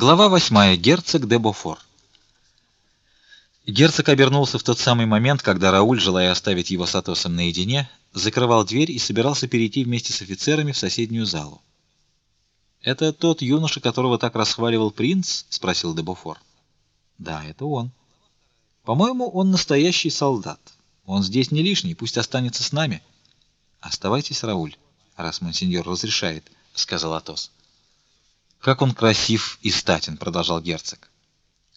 Глава 8. Герцог де Бофор. Герцог обернулся в тот самый момент, когда Рауль, желая оставить его с Атосом наедине, закрывал дверь и собирался перейти вместе с офицерами в соседнюю залу. "Это тот юноша, которого так расхваливал принц?" спросил де Бофор. "Да, это он. По-моему, он настоящий солдат. Он здесь не лишний, пусть останется с нами. Оставайтесь, Рауль, раз монсеньор разрешает", сказал Атос. Как он красив и статен, продолжал герцог.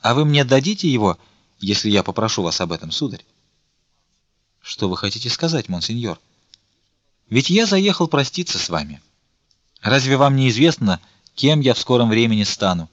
А вы мне дадите его, если я попрошу вас об этом, сударь? Что вы хотите сказать, монсеньор? Ведь я заехал проститься с вами. Разве вам не известно, кем я в скором времени стану?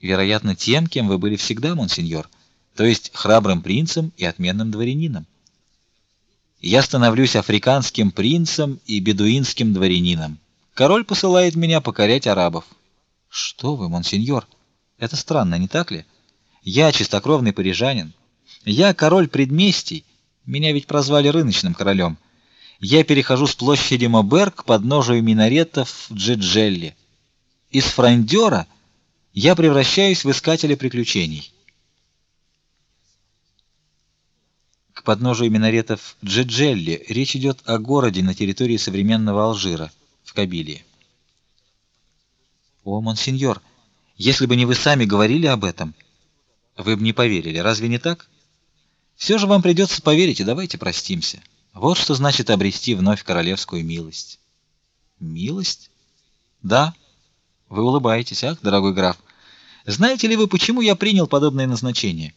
Вероятно, тем, кем вы были всегда, монсеньор, то есть храбрым принцем и отменным дворянином. Я становлюсь африканским принцем и бедуинским дворянином. Король посылает меня покорять арабов. Что вы, монсеньор? Это странно, не так ли? Я чистокровный парижанин. Я король предместий. Меня ведь прозвали рыночным королем. Я перехожу с площади Мобер к подножию минаретов Джиджелли. Из фрондера я превращаюсь в искателя приключений. К подножию минаретов Джиджелли речь идет о городе на территории современного Алжира в Кабилии. О, монсеньор, если бы не вы сами говорили об этом, вы бы не поверили, разве не так? Все же вам придется поверить, и давайте простимся. Вот что значит обрести вновь королевскую милость. Милость? Да. Вы улыбаетесь, ах, дорогой граф. Знаете ли вы, почему я принял подобное назначение?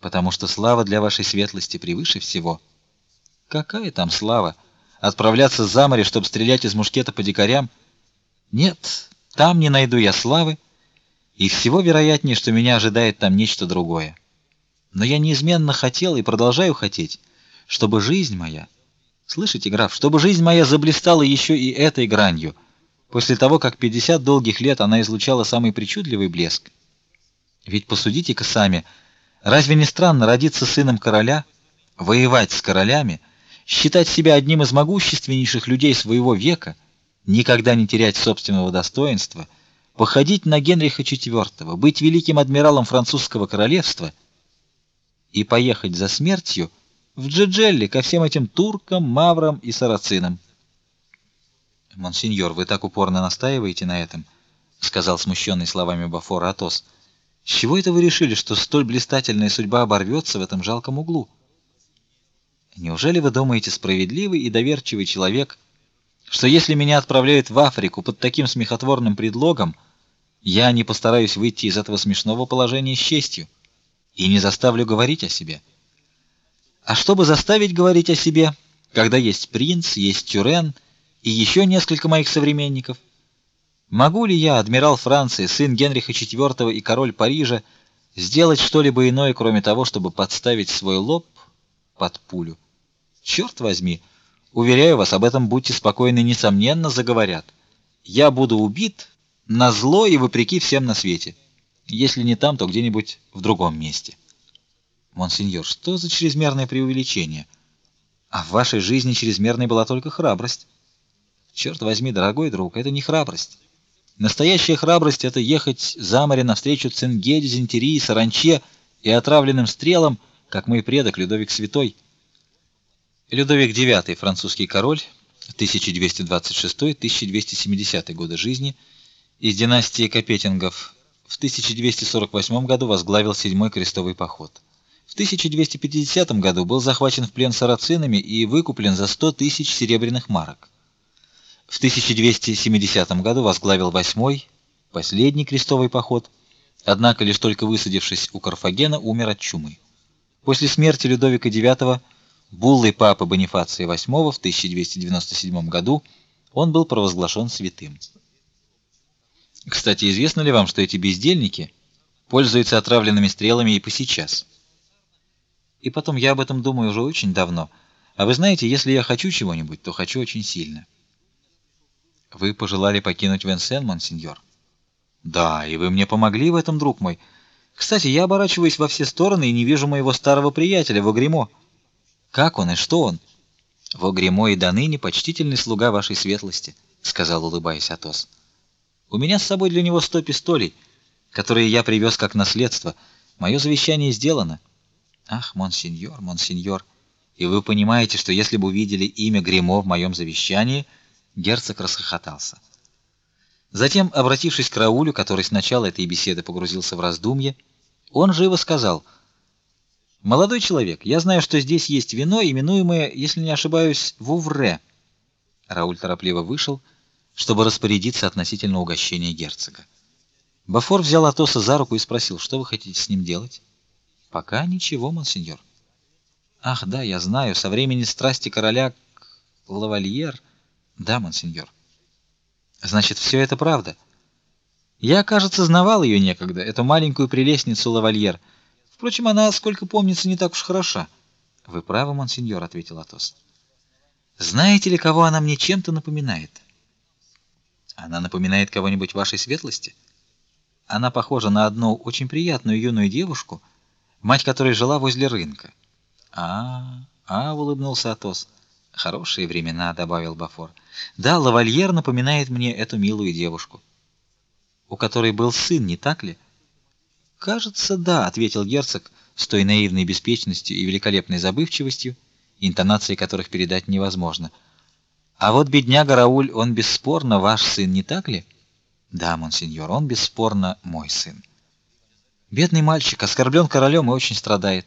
Потому что слава для вашей светлости превыше всего. Какая там слава? Отправляться за море, чтобы стрелять из мушкета по дикарям. Нет, там не найду я славы, и всего вероятнее, что меня ожидает там нечто другое. Но я неизменно хотел и продолжаю хотеть, чтобы жизнь моя, слышите, граф, чтобы жизнь моя заблистала еще и этой гранью, после того, как 50 долгих лет она излучала самый причудливый блеск. Ведь посудите-ка сами, разве не странно родиться сыном короля, воевать с королями? Считать себя одним из могущественнейших людей своего века, никогда не терять собственного достоинства, походить на Генриха IV, быть великим адмиралом французского королевства и поехать за смертью в Джеджелли ко всем этим туркам, маврам и сарацинам. Монсеньор, вы так упорно настаиваете на этом, сказал смущенный словами Бафора Атос. С чего это вы решили, что столь блистательная судьба оборвется в этом жалком углу? Неужели вы думаете, справедливый и доверчивый человек, что если меня отправляют в Африку под таким смехотворным предлогом, я не постараюсь выйти из этого смешного положения с честью и не заставлю говорить о себе? А чтобы заставить говорить о себе, когда есть принц, есть Тюрен и еще несколько моих современников, могу ли я, адмирал Франции, сын Генриха IV и король Парижа, сделать что-либо иное, кроме того, чтобы подставить свой лоб под пулю? Черт возьми, уверяю вас, об этом будьте спокойны, несомненно заговорят. Я буду убит на зло и вопреки всем на свете. Если не там, то где-нибудь в другом месте. Монсеньор, что за чрезмерное преувеличение? А в вашей жизни чрезмерной была только храбрость. Черт возьми, дорогой друг, это не храбрость. Настоящая храбрость это ехать за море навстречу цинге, дизентерии, саранче и отравленным стрелам, как мой предок Людовик Святой. Людовик IX, французский король, 1226-1270 годы жизни, из династии Капетингов, в 1248 году возглавил седьмой крестовый поход. В 1250 году был захвачен в плен сарацинами и выкуплен за 100 тысяч серебряных марок. В 1270 году возглавил восьмой, последний крестовый поход, однако лишь только высадившись у Карфагена, умер от чумы. После смерти Людовика IX Буллой папы Бонифация VIII в 1297 году он был провозглашен святым. Кстати, известно ли вам, что эти бездельники пользуются отравленными стрелами и по сейчас? И потом я об этом думаю уже очень давно. А вы знаете, если я хочу чего-нибудь, то хочу очень сильно. Вы пожелали покинуть Венсен, монсеньор? Да, и вы мне помогли в этом, друг мой. Кстати, я оборачиваюсь во все стороны и не вижу моего старого приятеля Вагримо. Как он и что он? Во гремо и до ныне почтительный слуга вашей светлости, сказал улыбаясь Атос. У меня с собой для него сто пистолей, которые я привез как наследство. Мое завещание сделано. Ах, монсеньор, монсеньор, и вы понимаете, что если бы увидели имя Гремо в моем завещании, герцог расхохотался. Затем, обратившись к Раулю, который с начала этой беседы погрузился в раздумье, он живо сказал: "Молодой человек, я знаю, что здесь есть вино, именуемое, если не ошибаюсь, вувре". Рауль торопливо вышел чтобы распорядиться относительно угощения герцога. Бафор взял Атоса за руку и спросил: "Что вы хотите с ним делать?" "Пока ничего, монсеньор". "Ах, да, я знаю, со времени страсти короля к лавальер". "Да, монсеньор". "Значит, все это правда?" Я, кажется, знавал ее некогда, эту маленькую прелестницу лавальер. Впрочем, она, сколько помнится, не так уж хороша. Вы правы, монсеньор, ответил Атос. Знаете ли, кого она мне чем-то напоминает? Она напоминает кого-нибудь вашей светлости? Она похожа на одну очень приятную юную девушку, мать которой жила возле рынка. А, а, улыбнулся Атос. Хорошие времена, добавил Бафор. Да, лавальер напоминает мне эту милую девушку, у которой был сын, не так ли? Кажется, да, ответил герцог с той наивной беспечностью и великолепной забывчивостью, интонации которых передать невозможно. А вот бедняга Рауль, он бесспорно ваш сын, не так ли? Да, монсеньор, он бесспорно мой сын. Бедный мальчик оскорблен королем и очень страдает.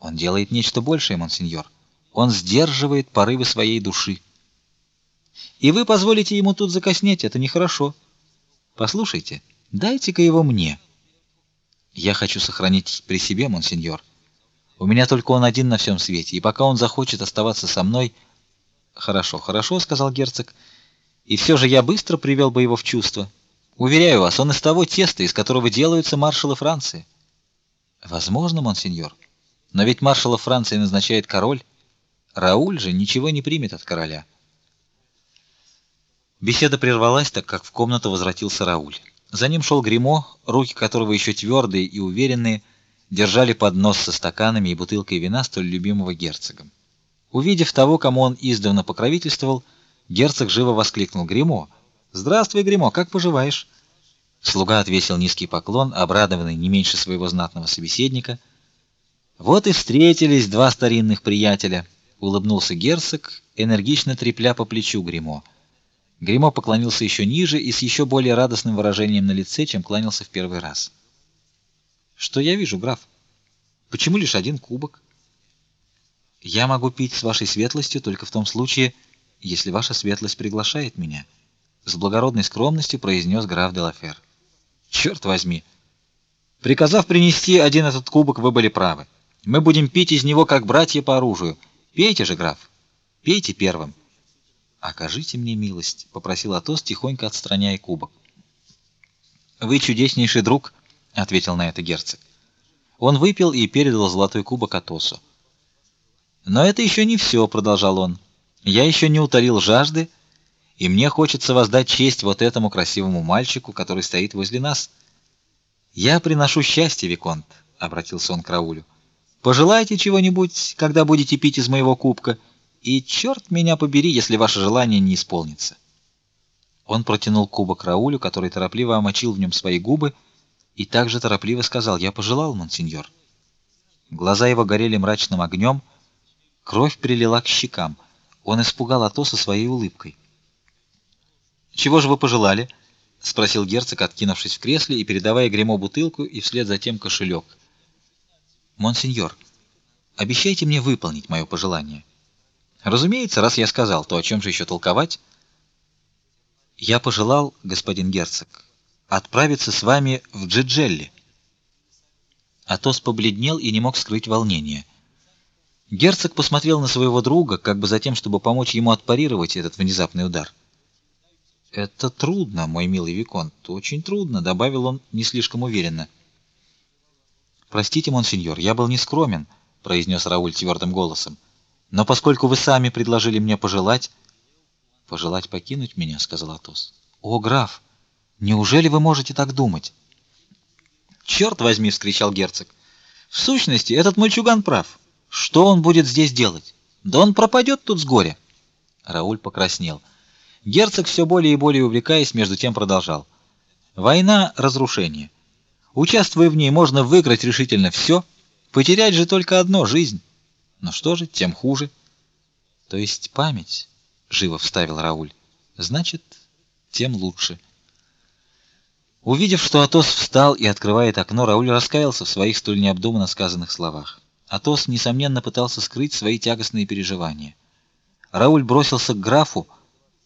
Он делает нечто большее, монсеньор. Он сдерживает порывы своей души. И вы позволите ему тут закоснеть, это нехорошо. Послушайте, дайте-ка его мне. Я хочу сохранить при себе, монсеньор. У меня только он один на всем свете, и пока он захочет оставаться со мной, Хорошо, хорошо, сказал герцог. И все же я быстро привел бы его в чувство. Уверяю вас, он из того теста, из которого делаются маршалы Франции. Возможно, монсеньор. Но ведь маршала Франции назначает король. Рауль же ничего не примет от короля. Беседа прервалась, так как в комнату возвратился Рауль. За ним шел Гримо, руки которого еще твердые и уверенные, держали поднос со стаканами и бутылкой вина столь любимого герцогом. Увидев того, кому он издавна покровительствовал, герцог живо воскликнул: "Гримо, здравствуй, Гримо, как поживаешь?" Слуга отвесил низкий поклон, обрадованный не меньше своего знатного собеседника. Вот и встретились два старинных приятеля, улыбнулся герцог, энергично трепля по плечу Гримо. Гримо поклонился еще ниже и с еще более радостным выражением на лице, чем кланялся в первый раз. Что я вижу, граф? Почему лишь один кубок? Я могу пить с вашей светлостью только в том случае, если ваша светлость приглашает меня, с благородной скромностью произнес граф де Лафер. Черт возьми. Приказав принести один этот кубок, вы были правы. Мы будем пить из него как братья по оружию. Пейте же, граф. Пейте первым. Окажите мне милость, попросил Атос, тихонько отстраняя кубок. Вы чудеснейший друг, ответил на это герцог. Он выпил и передал золотой кубок Атосу. Но это еще не все, продолжал он. Я еще не утолил жажды, и мне хочется воздать честь вот этому красивому мальчику, который стоит возле нас. Я приношу счастье, виконт, обратился он к Раулю. Пожелайте чего-нибудь, когда будете пить из моего кубка, и черт меня побери, если ваше желание не исполнится. Он протянул кубок Раулю, который торопливо омочил в нем свои губы, и также торопливо сказал: "Я пожелал, монсеньор". Глаза его горели мрачным огнем, Кровь прилила к щекам. Он испугал Атоса своей улыбкой. "Чего же вы пожелали?" спросил герцог, откинувшись в кресле и передавая Гремо бутылку и вслед за тем кошелек. "Монсеньор, обещайте мне выполнить мое пожелание". "Разумеется, раз я сказал, то о чем же еще толковать?" "Я пожелал, господин герцог, отправиться с вами в Джиджелли". Атос побледнел и не мог скрыть волнения. Герцог посмотрел на своего друга, как бы затем, чтобы помочь ему отпарировать этот внезапный удар. Это трудно, мой милый виконт, очень трудно, добавил он не слишком уверенно. Простите, монсеньор, я был нескромен, произнес Рауль твердым голосом. Но поскольку вы сами предложили мне пожелать, пожелать покинуть меня, сказал Атос. О, граф, неужели вы можете так думать? «Черт возьми, вскричал герцог. В сущности, этот мальчуган прав. Что он будет здесь делать? Да он пропадет тут с горя. Рауль покраснел. Герцог все более и более увлекаясь, между тем продолжал: Война — разрушение. Участвуя в ней, можно выиграть решительно все, потерять же только одно — жизнь. Но что же, тем хуже. То есть память, — живо вставил Рауль, — значит, тем лучше. Увидев, что Атос встал и открывает окно, Рауль раскаялся в своих столь необдуманно сказанных словах. Атос, несомненно, пытался скрыть свои тягостные переживания. Рауль бросился к графу,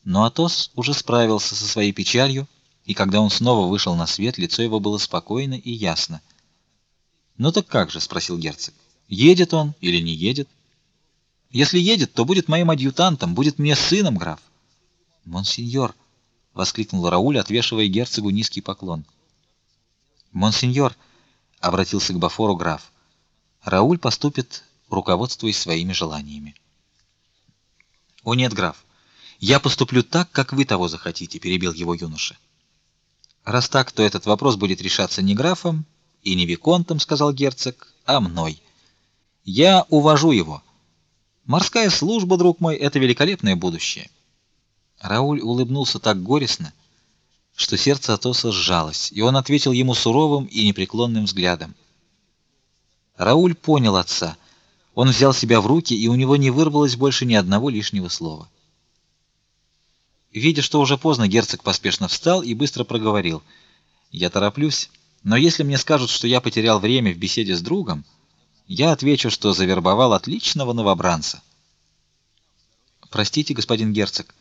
но Атос уже справился со своей печалью, и когда он снова вышел на свет, лицо его было спокойно и ясно. "Ну так как же?" спросил герцог. "Едет он или не едет?" "Если едет, то будет моим адъютантом, будет мне сыном, граф". "Монсеньор", воскликнул Рауль, отвешивая герцогу низкий поклон. "Монсеньор", обратился к Бафору граф. "Рауль поступит, руководствуясь своими желаниями". "О нет, граф. Я поступлю так, как вы того захотите", перебил его юноша. Раз так, то этот вопрос будет решаться не графом и не виконтом, сказал герцог, а мной. Я увожу его. Морская служба, друг мой, это великолепное будущее. Рауль улыбнулся так горестно, что сердце Атоса сжалось, и он ответил ему суровым и непреклонным взглядом. Рауль понял отца. Он взял себя в руки, и у него не вырвалось больше ни одного лишнего слова. Видя, что уже поздно, герцог поспешно встал и быстро проговорил: "Я тороплюсь, но если мне скажут, что я потерял время в беседе с другом, я отвечу, что завербовал отличного новобранца". "Простите, господин герцог",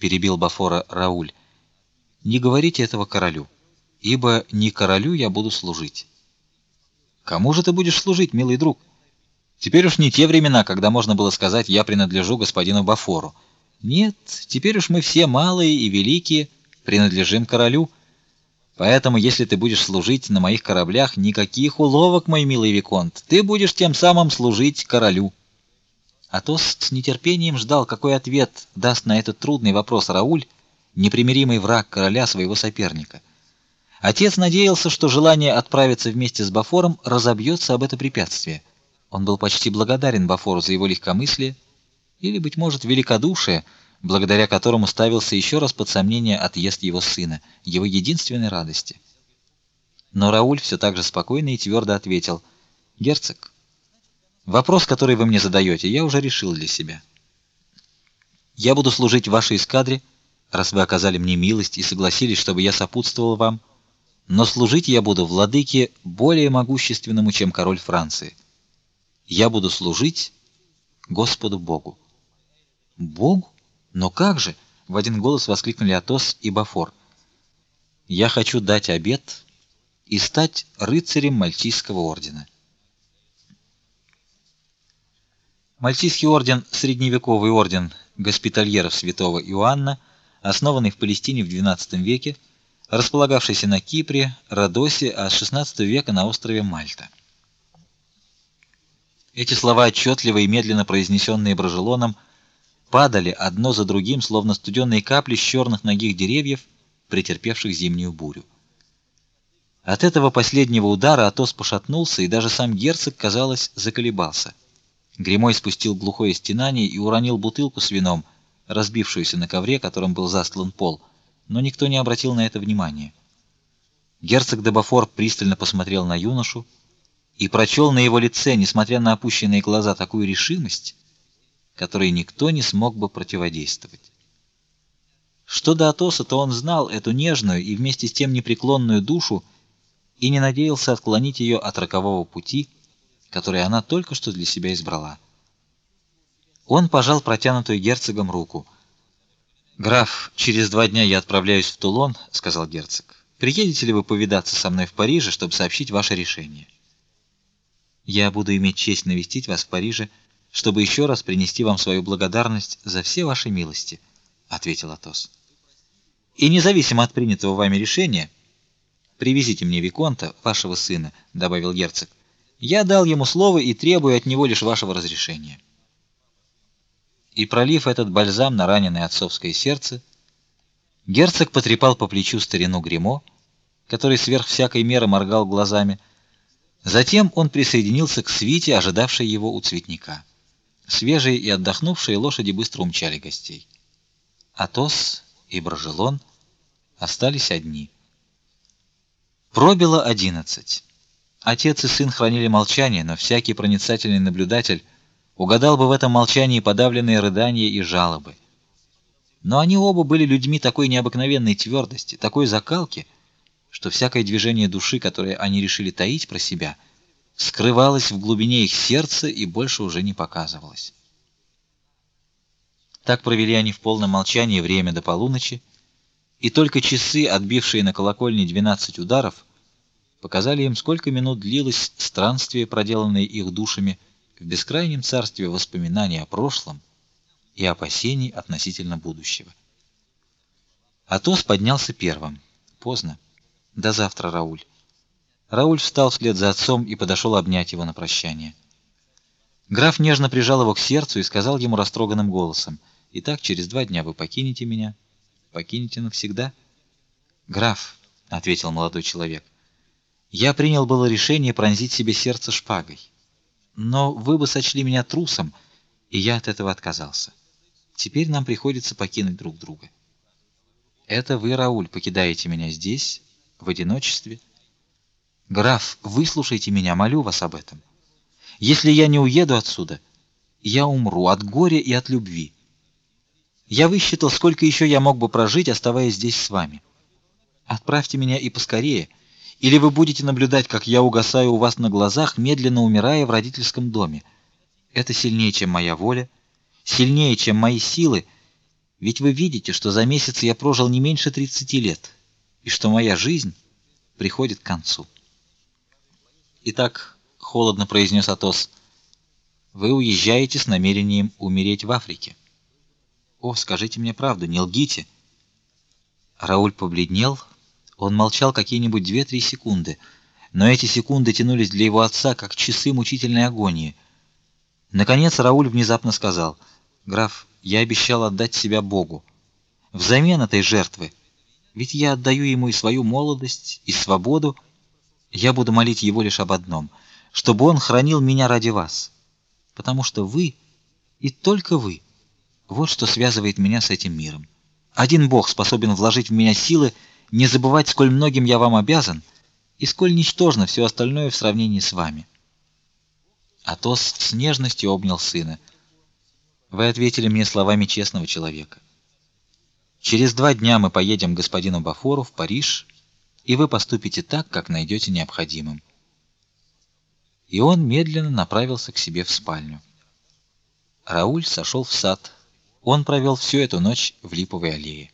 перебил Бафора Рауль. "Не говорите этого королю, ибо не королю я буду служить". "Кому же ты будешь служить, милый друг? Теперь уж не те времена, когда можно было сказать: "Я принадлежу господину Бафору". Нет, теперь уж мы все малые и великие принадлежим королю. Поэтому, если ты будешь служить на моих кораблях, никаких уловок, мой милый виконт. Ты будешь тем самым служить королю. Атос с нетерпением ждал, какой ответ даст на этот трудный вопрос Рауль, непримиримый враг короля своего соперника. Отец надеялся, что желание отправиться вместе с Бафором разобьется об это препятствие. Он был почти благодарен Бафору за его легкомыслие или быть может великодушие, благодаря которому ставился еще раз под сомнение отъезд его сына, его единственной радости. Но Рауль все так же спокойно и твердо ответил: "Герцог, вопрос, который вы мне задаете, я уже решил для себя. Я буду служить в вашей эскадре, раз вы оказали мне милость и согласились, чтобы я сопутствовал вам, но служить я буду владыке более могущественному, чем король Франции. Я буду служить Господу Богу. Богу? Но как же? В один голос воскликнули Атос и Бафор. Я хочу дать обет и стать рыцарем Мальтийского ордена. Мальтийский орден средневековый орден госпитальеров Святого Иоанна, основанный в Палестине в XII веке, располагавшийся на Кипре, Родосе, а с XVI века на острове Мальта. Эти слова отчетливо и медленно произнесенные Брожелоном падали одно за другим, словно студеные капли с черных ногих деревьев, претерпевших зимнюю бурю. От этого последнего удара Атос пошатнулся, и даже сам герцог, казалось, заколебался. Гремой спустил глухое стенание и уронил бутылку с вином, разбившуюся на ковре, которым был застлан пол, но никто не обратил на это внимания. Герцог де Бафор пристально посмотрел на юношу и прочел на его лице, несмотря на опущенные глаза, такую решимость, которой никто не смог бы противодействовать. Что до Атоса, то он знал эту нежную и вместе с тем непреклонную душу и не надеялся отклонить ее от рокового пути, который она только что для себя избрала. Он пожал протянутую герцогом руку. "Граф, через два дня я отправляюсь в Тулон", сказал герцог. "Приедете ли вы повидаться со мной в Париже, чтобы сообщить ваше решение?" "Я буду иметь честь навестить вас в Париже чтобы еще раз принести вам свою благодарность за все ваши милости, ответил Атос. И независимо от принятого вами решения, привезите мне виконта, вашего сына, добавил герцог. Я дал ему слово и требую от него лишь вашего разрешения. И пролив этот бальзам на раненое отцовское сердце, герцог потрепал по плечу старину Гримо, который сверх всякой меры моргал глазами. Затем он присоединился к свите, ожидавшей его у цветника. Свежие и отдохнувшие лошади быстро умчали гостей. Атос и Брожелон остались одни. Пробило одиннадцать. Отец и сын хранили молчание, но всякий проницательный наблюдатель угадал бы в этом молчании подавленные рыдания и жалобы. Но они оба были людьми такой необыкновенной твердости, такой закалки, что всякое движение души, которое они решили таить про себя, скрывалось в глубине их сердца и больше уже не показывалось. Так провели они в полном молчании время до полуночи, и только часы, отбившие на колокольне двенадцать ударов, показали им, сколько минут длилось странствие, проделанное их душами в бескрайнем царстве воспоминаний о прошлом и опасений относительно будущего. Атос поднялся первым. Поздно. До завтра, Рауль. Рауль встал вслед за отцом и подошел обнять его на прощание. Граф нежно прижал его к сердцу и сказал ему растроганным голосом: "Итак, через два дня вы покинете меня, покинете навсегда?" "Граф", ответил молодой человек. "Я принял было решение пронзить себе сердце шпагой, но вы бы сочли меня трусом, и я от этого отказался. Теперь нам приходится покинуть друг друга. Это вы, Рауль, покидаете меня здесь, в одиночестве. Граф, выслушайте меня, молю вас об этом. Если я не уеду отсюда, я умру от горя и от любви. Я высчитал, сколько еще я мог бы прожить, оставаясь здесь с вами. Отправьте меня и поскорее, или вы будете наблюдать, как я угасаю у вас на глазах, медленно умирая в родительском доме. Это сильнее, чем моя воля сильнее, чем мои силы, ведь вы видите, что за месяц я прожил не меньше 30 лет, и что моя жизнь приходит к концу. Итак, холодно произнес Атос. Вы уезжаете с намерением умереть в Африке. О, скажите мне правду, не лгите. Рауль побледнел. Он молчал какие-нибудь две-три секунды, но эти секунды тянулись для его отца как часы мучительной агонии. Наконец Рауль внезапно сказал: Граф, я обещал отдать себя Богу. Взамен этой жертвы, ведь я отдаю ему и свою молодость, и свободу, я буду молить его лишь об одном, чтобы он хранил меня ради вас, потому что вы и только вы вот что связывает меня с этим миром. Один Бог способен вложить в меня силы не забывать, сколь многим я вам обязан, и сколь ничтожно все остальное в сравнении с вами. Атос с нежностью обнял сына. Вы ответили мне словами честного человека. Через два дня мы поедем к господину Бафору в Париж, и вы поступите так, как найдете необходимым. И он медленно направился к себе в спальню. Рауль сошел в сад. Он провел всю эту ночь в липовой аллее.